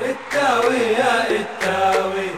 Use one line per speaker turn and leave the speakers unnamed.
التاوي يا التاوي.